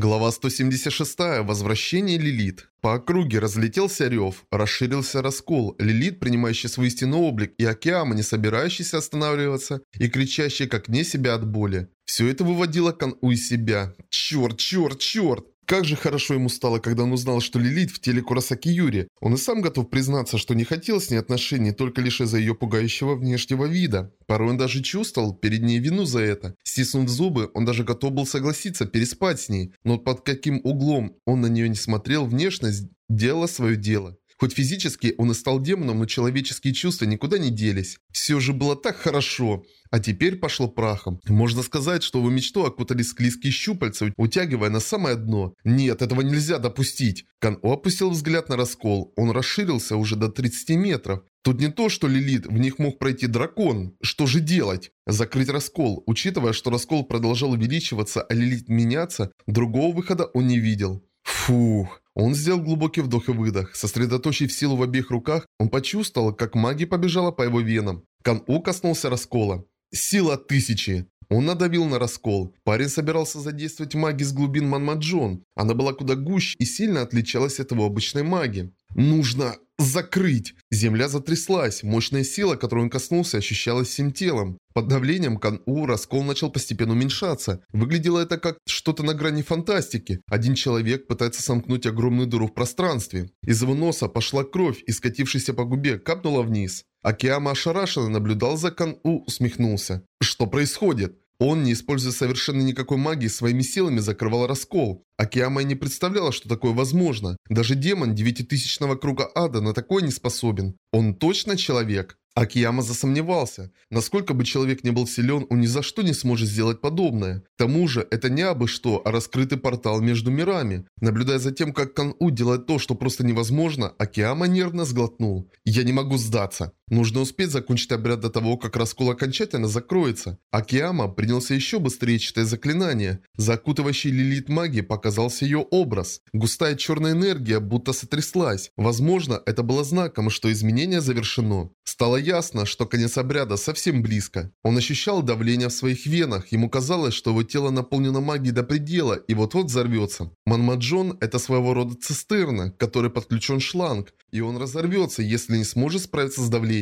Глава 176. Возвращение Лилит. По округе разлетелся рев, расширился раскол, Лилит, принимающий свой истинный облик, и Акиама, не собирающийся останавливаться, и кричащий как не себя от боли. Все это выводило Кан-У из себя. Черт, черт, черт! Как же хорошо ему стало, когда он узнал, что Лилит в теле Курасаки Юри. Он и сам готов признаться, что не хотел с ней отношений только лишь из-за ее пугающего внешнего вида. Порой он даже чувствовал перед ней вину за это. Стиснув зубы, он даже готов был согласиться переспать с ней. Но под каким углом он на нее не смотрел, внешность делала свое дело. Хоть физически он и стал демоном, но человеческие чувства никуда не делись. Все же было так хорошо. А теперь пошло прахом. Можно сказать, что его мечту окутали склизкие щупальца, утягивая на самое дно. Нет, этого нельзя допустить. Кан-О опустил взгляд на раскол. Он расширился уже до 30 метров. Тут не то, что Лилит, в них мог пройти дракон. Что же делать? Закрыть раскол. Учитывая, что раскол продолжал увеличиваться, а Лилит меняться, другого выхода он не видел. Фух. Он сделал глубокий вдох и выдох. Сосредоточив силу в обеих руках, он почувствовал, как магия побежала по его венам. Кан-У коснулся раскола. Сила тысячи. Он надавил на раскол. Парень собирался задействовать магию с глубин Манмаджон. Она была куда гуще и сильно отличалась от его обычной магии. Нужно закрыть. Земля затряслась. Мощная сила, которой он коснулся, ощущалась всем телом. Под давлением Кан-У раскол начал постепенно уменьшаться. Выглядело это как что-то на грани фантастики. Один человек пытается сомкнуть огромную дыру в пространстве. Из его носа пошла кровь и, скатившись по губе, капнула вниз. Акиама ошарашенно наблюдал за Кан-У, усмехнулся. Что происходит? Он, не используя совершенно никакой магии, своими силами закрывал раскол. Акиама не представляла, что такое возможно. Даже демон девятитысячного круга ада на такое не способен. Он точно человек? Акияма засомневался. Насколько бы человек не был силен, он ни за что не сможет сделать подобное. К тому же, это не абы что, а раскрытый портал между мирами. Наблюдая за тем, как Кан-У делает то, что просто невозможно, Акияма нервно сглотнул. «Я не могу сдаться. Нужно успеть закончить обряд до того, как раскол окончательно закроется». Акияма принялся еще быстрее читать заклинание. За окутывающей лилит магии показался ее образ. Густая черная энергия будто сотряслась. Возможно, это было знаком, что изменение завершено. Стало ясно, что конец обряда совсем близко. Он ощущал давление в своих венах, ему казалось, что его тело наполнено магией до предела и вот-вот взорвется. Манмаджон – это своего рода цистерна, к которой подключен шланг, и он разорвется, если не сможет справиться с давлением.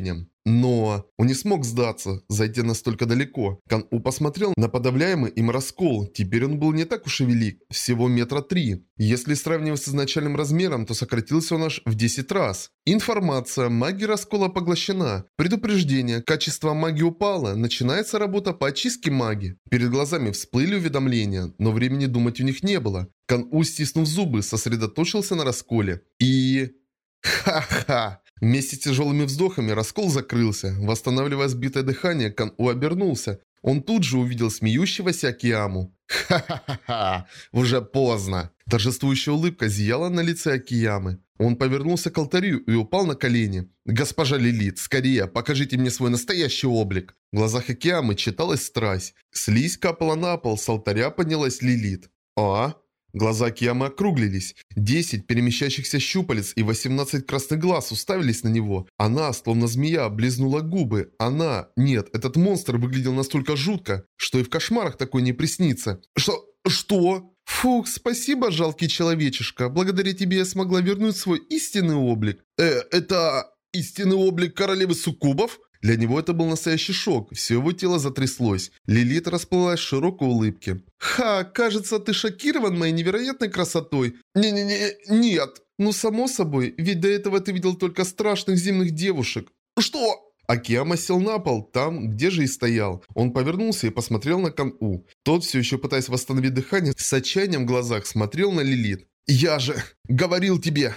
Но он не смог сдаться, зайти настолько далеко. Кан-У посмотрел на подавляемый им раскол. Теперь он был не так уж и велик, всего метра три. Если сравнивать с изначальным размером, то сократился он аж в 10 раз. Информация. Магия раскола поглощена. Предупреждение. Качество магии упало. Начинается работа по очистке магии. Перед глазами всплыли уведомления, но времени думать у них не было. Кан-У, стиснув зубы, сосредоточился на расколе. И... Ха-ха! Вместе с тяжелыми вздохами раскол закрылся. Восстанавливая сбитое дыхание, Кан-У обернулся. Он тут же увидел смеющегося Акияму. «Ха-ха-ха! Уже поздно!» Торжествующая улыбка зияла на лице Акиямы. Он повернулся к алтарю и упал на колени. «Госпожа Лилит, скорее, покажите мне свой настоящий облик!» В глазах Акиямы читалась страсть. Слизь капала на пол, с алтаря поднялась Лилит. «А?» Глаза Киамы округлились. Десять перемещающихся щупалец и восемнадцать красных глаз уставились на него. Она, словно змея, облизнула губы. Она... Нет, этот монстр выглядел настолько жутко, что и в кошмарах такой не приснится. Что... что? Фух, спасибо, жалкий человечишка. Благодаря тебе я смогла вернуть свой истинный облик. Э, это... истинный облик королевы суккубов? Для него это был настоящий шок, все его тело затряслось. Лилит расплылась в широкой улыбке. «Ха, кажется, ты шокирован моей невероятной красотой». «Не-не-не, нет». «Ну, само собой, ведь до этого ты видел только страшных зимних девушек». «Что?» Акиама сел на пол, там, где же и стоял. Он повернулся и посмотрел на Кан-У. Тот, все еще пытаясь восстановить дыхание, с отчаянием в глазах смотрел на Лилит. «Я же говорил тебе!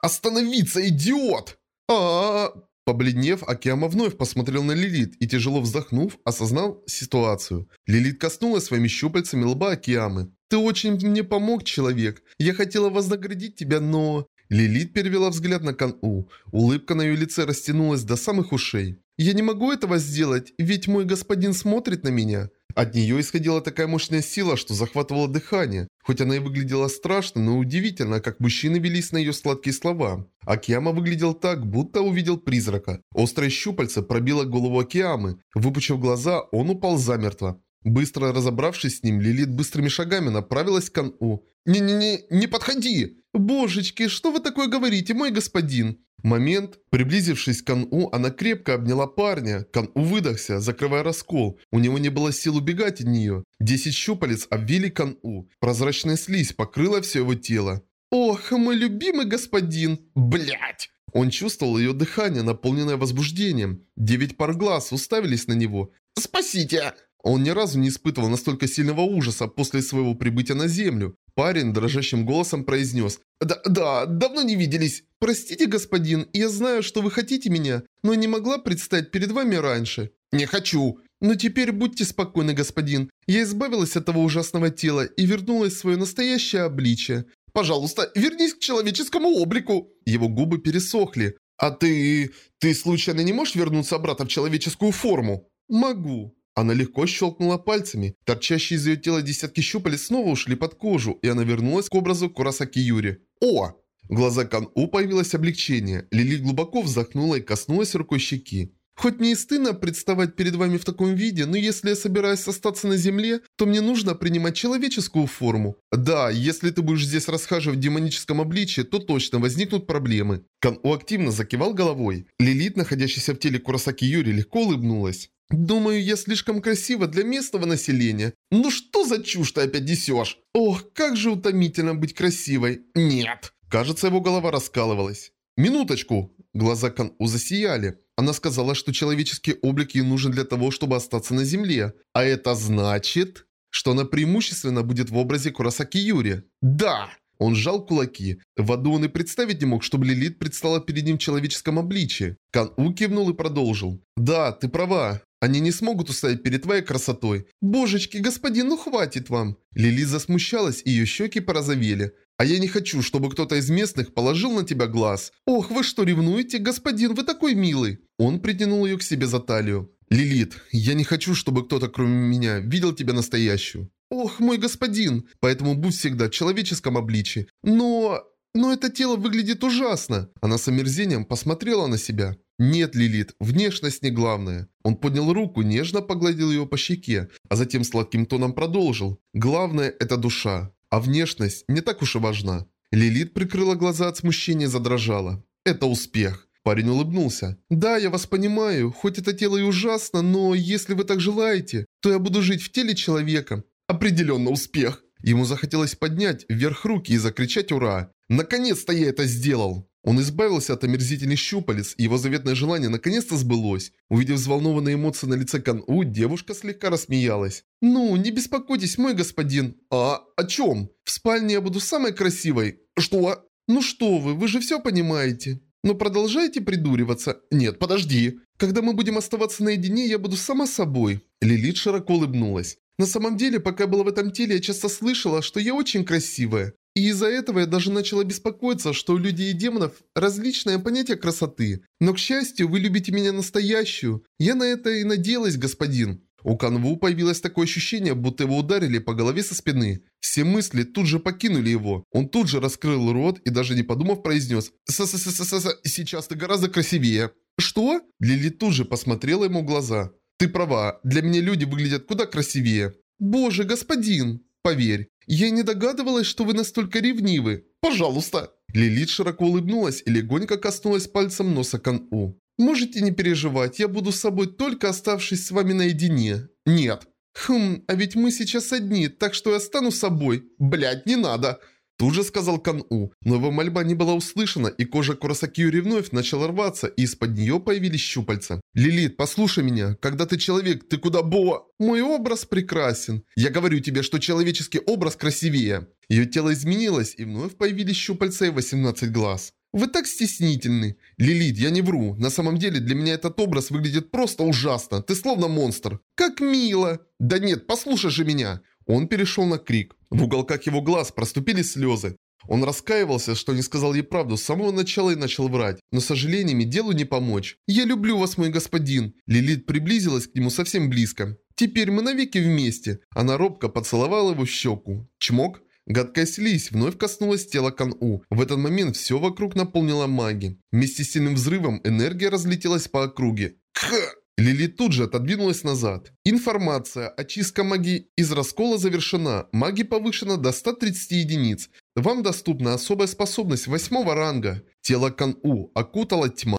Остановиться, идиот!» а, -а, -а Побледнев, Акиама вновь посмотрел на Лилит и, тяжело вздохнув, осознал ситуацию. Лилит коснулась своими щупальцами лба Акиамы. «Ты очень мне помог, человек. Я хотела вознаградить тебя, но...» Лилит перевела взгляд на Кан-У. Улыбка на ее лице растянулась до самых ушей. «Я не могу этого сделать, ведь мой господин смотрит на меня». От нее исходила такая мощная сила, что захватывала дыхание. Хоть она и выглядела страшно, но удивительно, как мужчины велись на ее сладкие слова. Акиама выглядел так, будто увидел призрака. Острое щупальце пробило голову Акиамы. Выпучив глаза, он упал замертво. Быстро разобравшись с ним, Лилит быстрыми шагами направилась к Кан-У. «Не-не-не, не подходи!» «Божечки, что вы такое говорите, мой господин?» Момент. Приблизившись к Кан-У, она крепко обняла парня. Кан-У выдохся, закрывая раскол. У него не было сил убегать от нее. Десять щупалец обвили Кан-У. Прозрачная слизь покрыла все его тело. «Ох, мой любимый господин!» Блять! Он чувствовал ее дыхание, наполненное возбуждением. Девять пар глаз уставились на него. «Спасите!» Он ни разу не испытывал настолько сильного ужаса после своего прибытия на Землю. Парень дрожащим голосом произнес «Да, да, давно не виделись. Простите, господин, я знаю, что вы хотите меня, но не могла предстать перед вами раньше». «Не хочу». «Но теперь будьте спокойны, господин. Я избавилась от того ужасного тела и вернулась в свое настоящее обличие. Пожалуйста, вернись к человеческому облику». Его губы пересохли. «А ты... ты случайно не можешь вернуться обратно в человеческую форму?» «Могу». Она легко щелкнула пальцами. Торчащие из ее тела десятки щупалец снова ушли под кожу, и она вернулась к образу Курасаки Юри. «О!» В глазах Кан-У появилось облегчение. Лили глубоко вздохнула и коснулась рукой щеки. Хоть мне и стыдно представать перед вами в таком виде, но если я собираюсь остаться на земле, то мне нужно принимать человеческую форму. Да, если ты будешь здесь расхаживать в демоническом обличье, то точно возникнут проблемы. Кан-У активно закивал головой. Лилит, находящаяся в теле Курасаки Юри, легко улыбнулась. «Думаю, я слишком красива для местного населения. Ну что за чушь ты опять несешь? Ох, как же утомительно быть красивой. Нет!» Кажется, его голова раскалывалась. «Минуточку!» Глаза Кан-У засияли. Она сказала, что человеческий облик ей нужен для того, чтобы остаться на земле. А это значит, что она преимущественно будет в образе Курасаки Юри. «Да!» Он сжал кулаки. В аду он и представить не мог, чтобы Лилит предстала перед ним в человеческом обличии. Кан-У кивнул и продолжил. «Да, ты права. Они не смогут устоять перед твоей красотой. Божечки, господин, ну хватит вам. Лили засмущалась, и ее щеки порозовели. А я не хочу, чтобы кто-то из местных положил на тебя глаз. Ох, вы что, ревнуете? Господин, вы такой милый. Он притянул ее к себе за талию. Лилит, я не хочу, чтобы кто-то кроме меня видел тебя настоящую. Ох, мой господин, поэтому будь всегда в человеческом обличии. Но... но это тело выглядит ужасно. Она с омерзением посмотрела на себя. «Нет, Лилит, внешность не главное». Он поднял руку, нежно погладил ее по щеке, а затем сладким тоном продолжил. «Главное – это душа, а внешность не так уж и важна». Лилит прикрыла глаза от смущения и задрожала. «Это успех». Парень улыбнулся. «Да, я вас понимаю, хоть это тело и ужасно, но если вы так желаете, то я буду жить в теле человека». «Определенно успех». Ему захотелось поднять вверх руки и закричать «Ура!». «Наконец-то я это сделал!» Он избавился от омерзительных щупалец, и его заветное желание наконец-то сбылось. Увидев взволнованные эмоции на лице Кан-У, девушка слегка рассмеялась. «Ну, не беспокойтесь, мой господин». «А о чем?» «В спальне я буду самой красивой». «Что?» «Ну что вы, вы же все понимаете». «Но продолжайте придуриваться». «Нет, подожди». «Когда мы будем оставаться наедине, я буду сама собой». Лилит широко улыбнулась. На самом деле, пока я была в этом теле, я часто слышала, что я очень красивая. И из-за этого я даже начала беспокоиться, что у людей и демонов различное понятие красоты. Но, к счастью, вы любите меня настоящую. Я на это и надеялась, господин. У Канву появилось такое ощущение, будто его ударили по голове со спины. Все мысли тут же покинули его. Он тут же раскрыл рот и даже не подумав произнес с с с с с сейчас ты гораздо красивее». «Что?» Лили тут же посмотрела ему в глаза. «Ты права, для меня люди выглядят куда красивее». «Боже, господин!» «Поверь, я не догадывалась, что вы настолько ревнивы. Пожалуйста!» Лилит широко улыбнулась и легонько коснулась пальцем носа Кан-У. «Можете не переживать, я буду с собой только оставшись с вами наедине». «Нет». «Хм, а ведь мы сейчас одни, так что я стану собой». «Блядь, не надо!» Тут же сказал Кан-У, но его мольба не была услышана, и кожа Курасакиюри вновь начала рваться, и из-под нее появились щупальца. «Лилит, послушай меня, когда ты человек, ты куда бо...» «Мой образ прекрасен. Я говорю тебе, что человеческий образ красивее». Ее тело изменилось, и вновь появились щупальца и 18 глаз. «Вы так стеснительны. Лилит, я не вру. На самом деле для меня этот образ выглядит просто ужасно. Ты словно монстр». «Как мило!» «Да нет, послушай же меня!» Он перешел на крик. В уголках его глаз проступили слезы. Он раскаивался, что не сказал ей правду с самого начала и начал врать. Но сожалениями делу не помочь. «Я люблю вас, мой господин!» Лилит приблизилась к нему совсем близко. «Теперь мы навеки вместе!» Она робко поцеловала его в щеку. Чмок. Гадкая слизь вновь коснулась тела Кан-У. В этот момент все вокруг наполнило маги. Вместе с сильным взрывом энергия разлетелась по округе. Кх! Лилит тут же отодвинулась назад. Информация. Очистка магии из раскола завершена. Магия повышена до 130 единиц. Вам доступна особая способность восьмого ранга. Тело Кан-У окутала тьма.